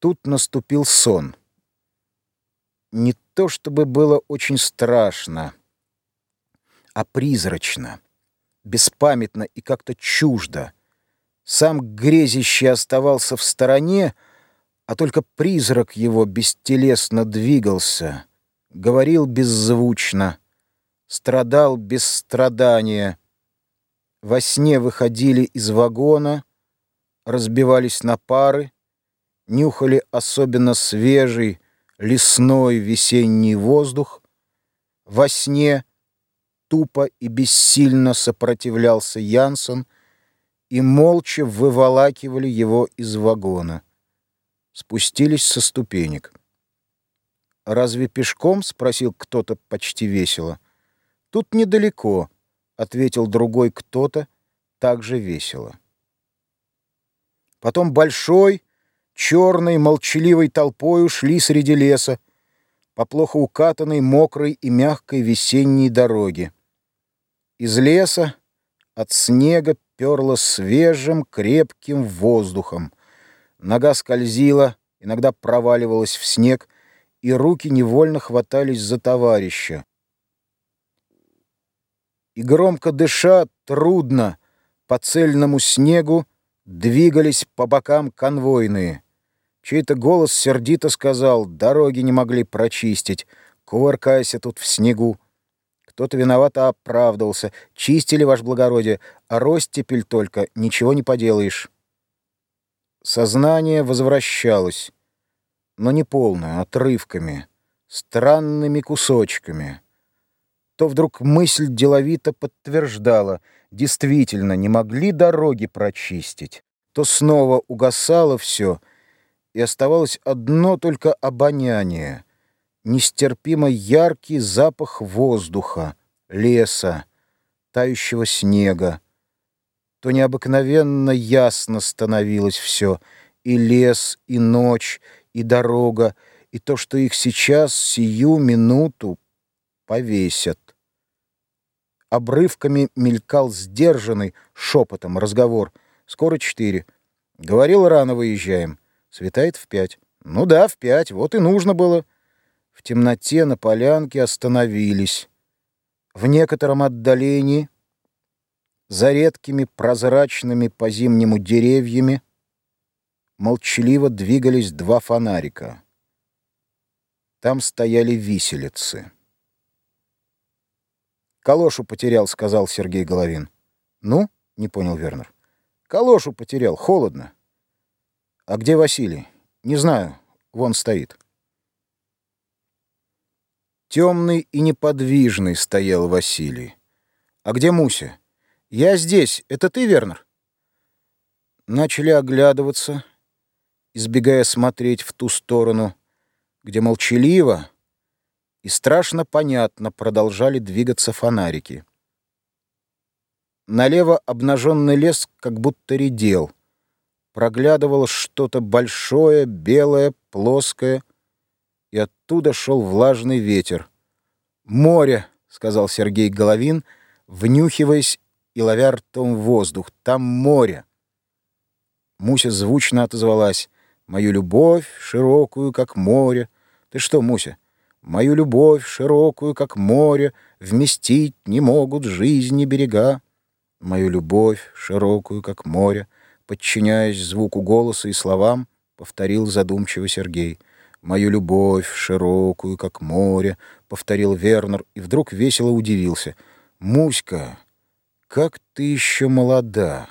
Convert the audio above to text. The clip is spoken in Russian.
Тут наступил сон. Не то чтобы было очень страшно, а призрачно, беспамятно и как-то чуждо. Сам грезище оставался в стороне, а только призрак его бестелесно двигался, говорил беззвучно, страдал без страдания. Во сне выходили из вагона, разбивались на пары, нюхали особенно свежий лесной весенний воздух. Во сне тупо и бессильно сопротивлялся Янсон, и молча выволакивали его из вагона. Спустились со ступенек. «Разве пешком?» — спросил кто-то почти весело. «Тут недалеко», — ответил другой кто-то, также весело. Потом большой, черной, молчаливой толпой ушли среди леса по плохо укатанной, мокрой и мягкой весенней дороге. Из леса от снега перло свежим, крепким воздухом. Нога скользила, иногда проваливалась в снег, и руки невольно хватались за товарища. И громко дыша, трудно по цельному снегу двигались по бокам конвойные. Чей-то голос сердито сказал, дороги не могли прочистить, кувыркайся тут в снегу. Кто-то виновато оправдывался. Чистили, ваше благородие, а ростепель только, ничего не поделаешь. Сознание возвращалось, но не полное, отрывками, странными кусочками. То вдруг мысль деловито подтверждала, действительно, не могли дороги прочистить, то снова угасало все — и оставалось одно только обоняние, нестерпимо яркий запах воздуха, леса, тающего снега. То необыкновенно ясно становилось все, и лес, и ночь, и дорога, и то, что их сейчас, сию минуту, повесят. Обрывками мелькал сдержанный шепотом разговор. «Скоро четыре. Говорил, рано выезжаем». Светает в пять. Ну да, в пять, вот и нужно было. В темноте на полянке остановились. В некотором отдалении, за редкими прозрачными по зимнему деревьями, молчаливо двигались два фонарика. Там стояли виселицы. «Калошу потерял», — сказал Сергей Головин. «Ну?» — не понял Вернер. «Калошу потерял, холодно». «А где Василий?» «Не знаю. Вон стоит». Темный и неподвижный стоял Василий. «А где Муся?» «Я здесь. Это ты, Вернер?» Начали оглядываться, избегая смотреть в ту сторону, где молчаливо и страшно понятно продолжали двигаться фонарики. Налево обнаженный лес как будто редел — проглядывало что-то большое, белое, плоское, и оттуда шел влажный ветер. «Море!» — сказал Сергей Головин, внюхиваясь и ловя ртом воздух. «Там море!» Муся звучно отозвалась. «Мою любовь широкую, как море». «Ты что, Муся?» «Мою любовь широкую, как море, вместить не могут жизни берега». «Мою любовь широкую, как море» подчиняясь звуку голоса и словам, повторил задумчиво Сергей. «Мою любовь, широкую, как море», — повторил Вернер, и вдруг весело удивился. «Муська, как ты еще молода!»